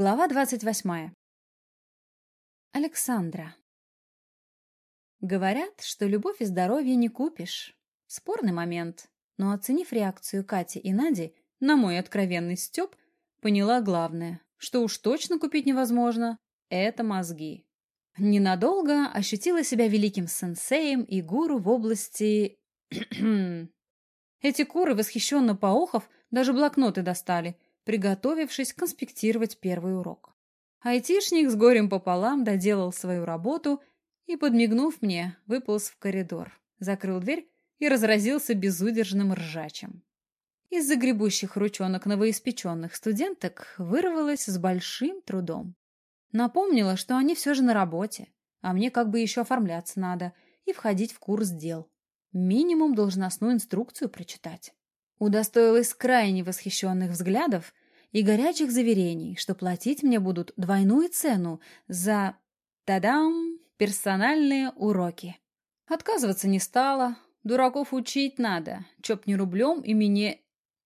Глава двадцать восьмая. Александра. Говорят, что любовь и здоровье не купишь. Спорный момент, но оценив реакцию Кати и Нади на мой откровенный стёб, поняла главное, что уж точно купить невозможно — это мозги. Ненадолго ощутила себя великим сенсеем и гуру в области... Эти куры, восхищенно поохов, даже блокноты достали — приготовившись конспектировать первый урок. Айтишник с горем пополам доделал свою работу и, подмигнув мне, выполз в коридор, закрыл дверь и разразился безудержным ржачем. Из загребущих ручонок новоиспеченных студенток вырвалась с большим трудом. Напомнила, что они все же на работе, а мне как бы еще оформляться надо и входить в курс дел. Минимум должностную инструкцию прочитать. Удостоилась крайне восхищенных взглядов и горячих заверений, что платить мне будут двойную цену за, тадам, персональные уроки. Отказываться не стала, дураков учить надо, чоп не рублем и мне...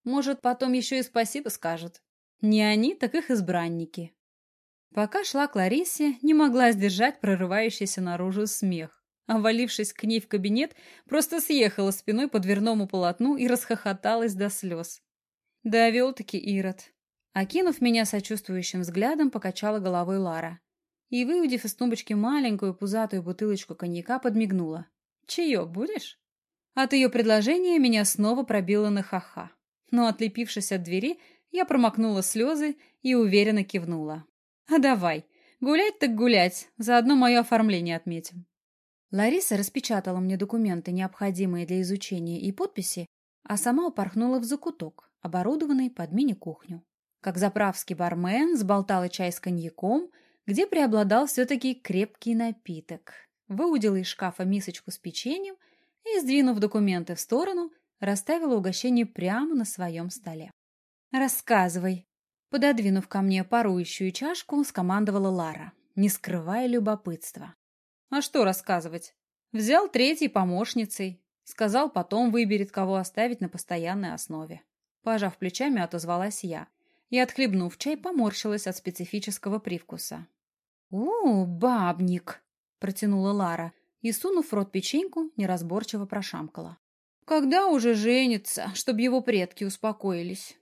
Может, потом еще и спасибо скажет. Не они, так их избранники. Пока шла к Ларисе, не могла сдержать прорывающийся наружу смех. Овалившись к ней в кабинет, просто съехала спиной по дверному полотну и расхохоталась до слез. Довел-таки Ирод. Окинув меня сочувствующим взглядом, покачала головой Лара. И, выудив из тумбочки маленькую пузатую бутылочку коньяка, подмигнула. «Чаек будешь?» От ее предложения меня снова пробило на ха-ха. Но, отлепившись от двери, я промокнула слезы и уверенно кивнула. «А давай, гулять так гулять, заодно мое оформление отметим». Лариса распечатала мне документы, необходимые для изучения и подписи, а сама упорхнула в закуток, оборудованный под мини-кухню как заправский бармен сболтала чай с коньяком, где преобладал все-таки крепкий напиток. Выудила из шкафа мисочку с печеньем и, сдвинув документы в сторону, расставила угощение прямо на своем столе. «Рассказывай!» Пододвинув ко мне парующую чашку, скомандовала Лара, не скрывая любопытства. «А что рассказывать? Взял третьей помощницей. Сказал, потом выберет, кого оставить на постоянной основе». Пожав плечами, отозвалась я – и, отхлебнув чай, поморщилась от специфического привкуса. «У, бабник!» — протянула Лара и, сунув в рот печеньку, неразборчиво прошамкала. «Когда уже женится, чтобы его предки успокоились?»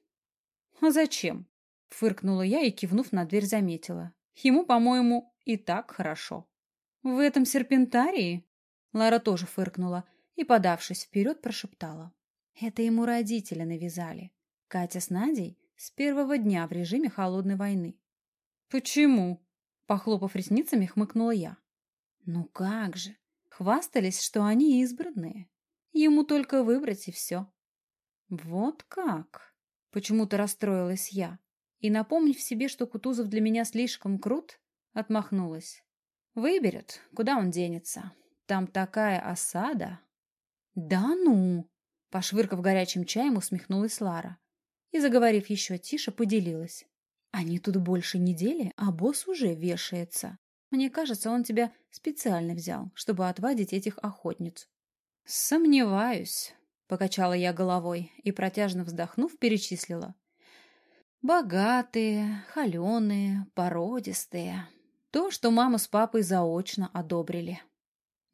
«А зачем?» — фыркнула я и, кивнув на дверь, заметила. «Ему, по-моему, и так хорошо». «В этом серпентарии?» Лара тоже фыркнула и, подавшись вперед, прошептала. «Это ему родители навязали. Катя с Надей с первого дня в режиме холодной войны. «Почему?» — похлопав ресницами, хмыкнула я. «Ну как же! Хвастались, что они избранные. Ему только выбрать и все». «Вот как!» — почему-то расстроилась я. И, напомнив себе, что Кутузов для меня слишком крут, отмахнулась. «Выберет, куда он денется. Там такая осада». «Да ну!» — пошвыркав горячим чаем, усмехнулась Лара и, заговорив еще тише, поделилась. «Они тут больше недели, а босс уже вешается. Мне кажется, он тебя специально взял, чтобы отвадить этих охотниц». «Сомневаюсь», — покачала я головой и, протяжно вздохнув, перечислила. «Богатые, холеные, породистые. То, что мама с папой заочно одобрили».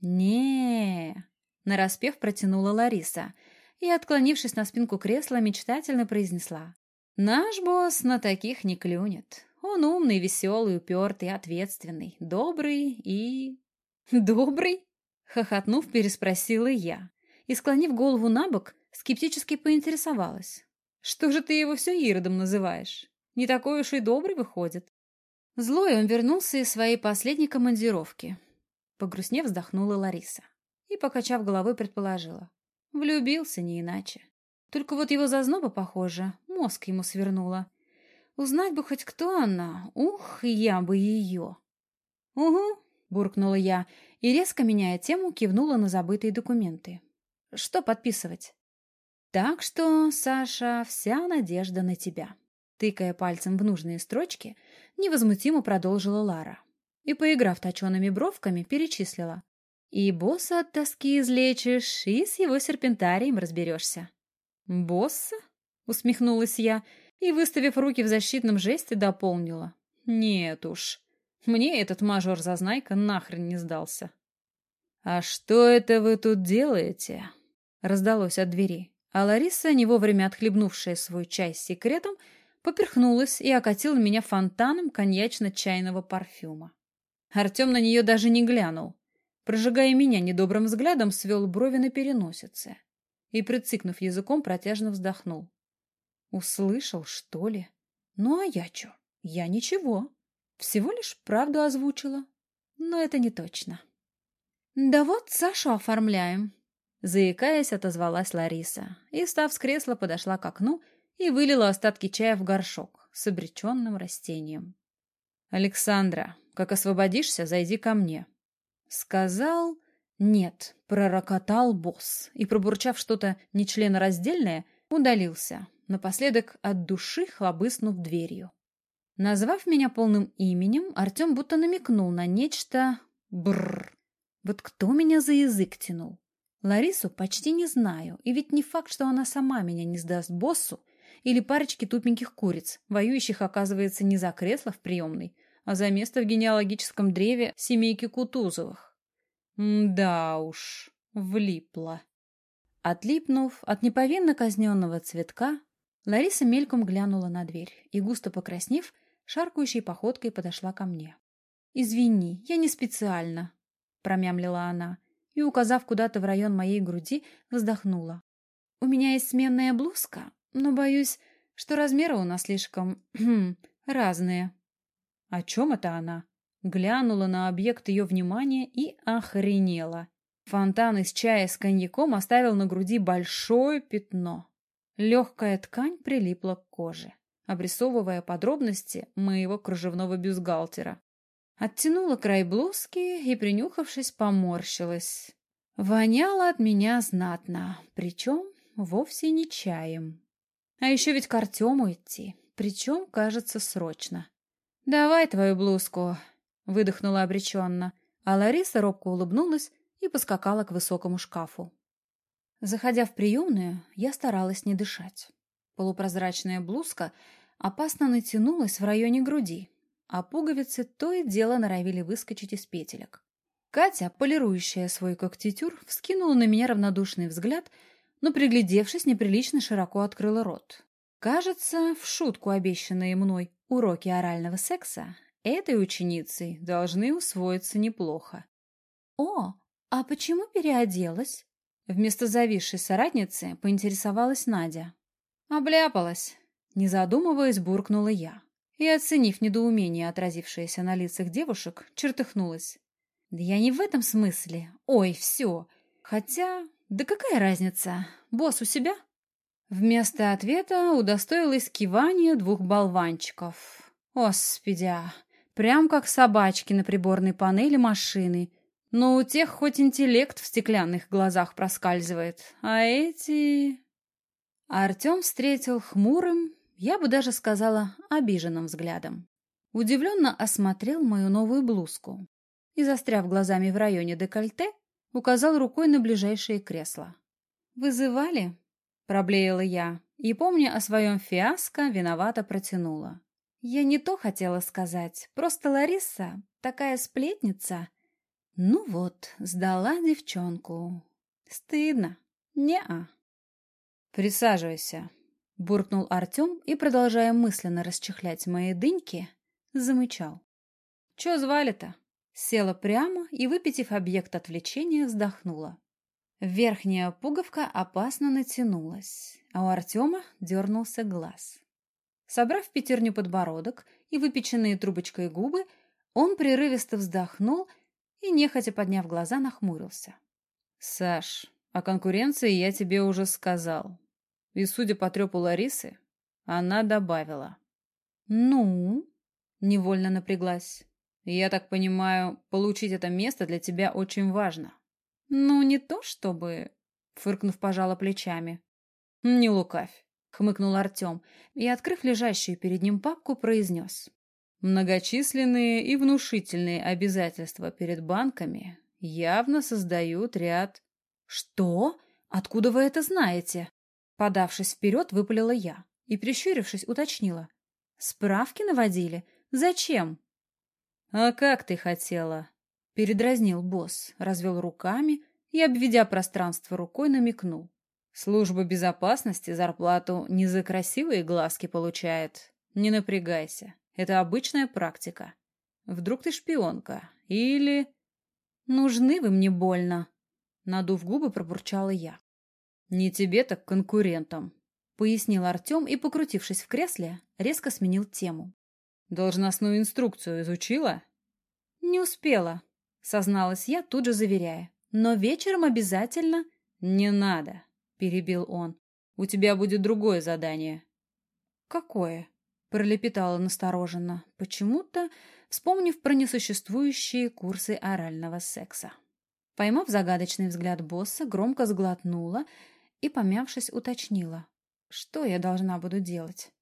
«Не-е-е», нараспев протянула Лариса — и, отклонившись на спинку кресла, мечтательно произнесла. «Наш босс на таких не клюнет. Он умный, веселый, упертый, ответственный, добрый и...» «Добрый?» — хохотнув, переспросила я и, склонив голову на бок, скептически поинтересовалась. «Что же ты его все Иродом называешь? Не такой уж и добрый выходит». Злой он вернулся из своей последней командировки. Погрустнев вздохнула Лариса и, покачав головой, предположила. Влюбился не иначе. Только вот его зазноба, похоже, мозг ему свернула. Узнать бы хоть кто она. Ух, я бы ее. Угу, буркнула я и, резко меняя тему, кивнула на забытые документы. Что подписывать? Так что, Саша, вся надежда на тебя. Тыкая пальцем в нужные строчки, невозмутимо продолжила Лара. И, поиграв точеными бровками, перечислила. И босса от тоски излечишь, и с его серпентарием разберешься. «Босса?» — усмехнулась я и, выставив руки в защитном жесте, дополнила. Нет уж, мне этот мажор-зазнайка нахрен не сдался. «А что это вы тут делаете?» Раздалось от двери, а Лариса, не вовремя отхлебнувшая свой чай с секретом, поперхнулась и окатила меня фонтаном коньячно-чайного парфюма. Артем на нее даже не глянул, прожигая меня недобрым взглядом, свел брови на переносице и, прицикнув языком, протяжно вздохнул. Услышал, что ли? Ну, а я чё? Я ничего. Всего лишь правду озвучила. Но это не точно. «Да вот Сашу оформляем», — заикаясь, отозвалась Лариса и, став с кресла, подошла к окну и вылила остатки чая в горшок с обреченным растением. «Александра, как освободишься, зайди ко мне», — сказал... «Нет», — пророкотал босс и, пробурчав что-то нечленораздельное, удалился, напоследок от души хлобыснув дверью. Назвав меня полным именем, Артем будто намекнул на нечто... Бррр. Вот кто меня за язык тянул? Ларису почти не знаю, и ведь не факт, что она сама меня не сдаст боссу или парочке тупеньких куриц, воюющих, оказывается, не за кресло в приемной, а за место в генеалогическом древе семейки Кутузовых. Да уж, влипла. Отлипнув от неповинно казненного цветка, Лариса мельком глянула на дверь и, густо покраснев, шаркающей походкой подошла ко мне. «Извини, я не специально», — промямлила она и, указав куда-то в район моей груди, вздохнула. «У меня есть сменная блузка, но боюсь, что размеры у нас слишком... разные». «О чем это она?» Глянула на объект ее внимания и охренела. Фонтан из чая с коньяком оставил на груди большое пятно. Легкая ткань прилипла к коже, обрисовывая подробности моего кружевного бюстгальтера. Оттянула край блузки и, принюхавшись, поморщилась. Воняло от меня знатно, причем вовсе не чаем. А еще ведь к Артему идти, причем, кажется, срочно. «Давай твою блузку», — выдохнула обреченно, а Лариса робко улыбнулась и поскакала к высокому шкафу. Заходя в приемную, я старалась не дышать. Полупрозрачная блузка опасно натянулась в районе груди, а пуговицы то и дело норовили выскочить из петелек. Катя, полирующая свой когтитюр, вскинула на меня равнодушный взгляд, но, приглядевшись, неприлично широко открыла рот. Кажется, в шутку обещанные мной уроки орального секса этой ученицей должны усвоиться неплохо. «О, а почему переоделась?» Вместо зависшей соратницы поинтересовалась Надя. «Обляпалась!» Не задумываясь, буркнула я. И, оценив недоумение, отразившееся на лицах девушек, чертыхнулась. «Да я не в этом смысле. Ой, все. Хотя, да какая разница? Босс у себя?» Вместо ответа удостоилась кивания двух болванчиков. Господи, прям как собачки на приборной панели машины, но у тех хоть интеллект в стеклянных глазах проскальзывает, а эти... Артем встретил хмурым, я бы даже сказала, обиженным взглядом. Удивленно осмотрел мою новую блузку и, застряв глазами в районе декольте, указал рукой на ближайшее кресло. «Вызывали?» — проблеяла я, и, помня о своем фиаско, виновато протянула. «Я не то хотела сказать, просто Лариса такая сплетница, ну вот, сдала девчонку. Стыдно. Не-а. Присаживайся, буркнул Артем и, продолжая мысленно расчехлять мои дыньки, замычал. Че звали-то? Села прямо и, выпитив объект отвлечения, вздохнула. Верхняя пуговка опасно натянулась, а у Артема дернулся глаз. Собрав пятерню подбородок и выпеченные трубочкой губы, он прерывисто вздохнул и, нехотя подняв глаза, нахмурился. «Саш, о конкуренции я тебе уже сказал. И, судя по трепу Ларисы, она добавила». «Ну?» — невольно напряглась. «Я так понимаю, получить это место для тебя очень важно». «Ну, не то чтобы...» — фыркнув, пожала плечами. «Не лукавь», — хмыкнул Артем и, открыв лежащую перед ним папку, произнес. Многочисленные и внушительные обязательства перед банками явно создают ряд... «Что? Откуда вы это знаете?» Подавшись вперед, выпалила я и, прищурившись, уточнила. «Справки наводили? Зачем?» «А как ты хотела?» Передразнил босс, развел руками и, обведя пространство рукой, намекнул. «Служба безопасности зарплату не за красивые глазки получает. Не напрягайся, это обычная практика. Вдруг ты шпионка или...» «Нужны вы мне больно», — надув губы, пробурчала я. «Не тебе, так конкурентам», — пояснил Артем и, покрутившись в кресле, резко сменил тему. «Должностную инструкцию изучила?» «Не успела», — созналась я, тут же заверяя. «Но вечером обязательно...» «Не надо», — перебил он. «У тебя будет другое задание». «Какое?» — пролепетала настороженно, почему-то вспомнив про несуществующие курсы орального секса. Поймав загадочный взгляд босса, громко сглотнула и, помявшись, уточнила. Что я должна буду делать?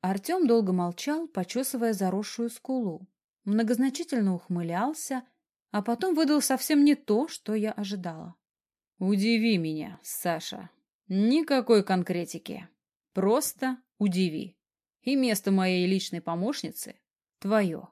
Артем долго молчал, почесывая заросшую скулу. Многозначительно ухмылялся, а потом выдал совсем не то, что я ожидала. «Удиви меня, Саша. Никакой конкретики. Просто удиви. И место моей личной помощницы твое».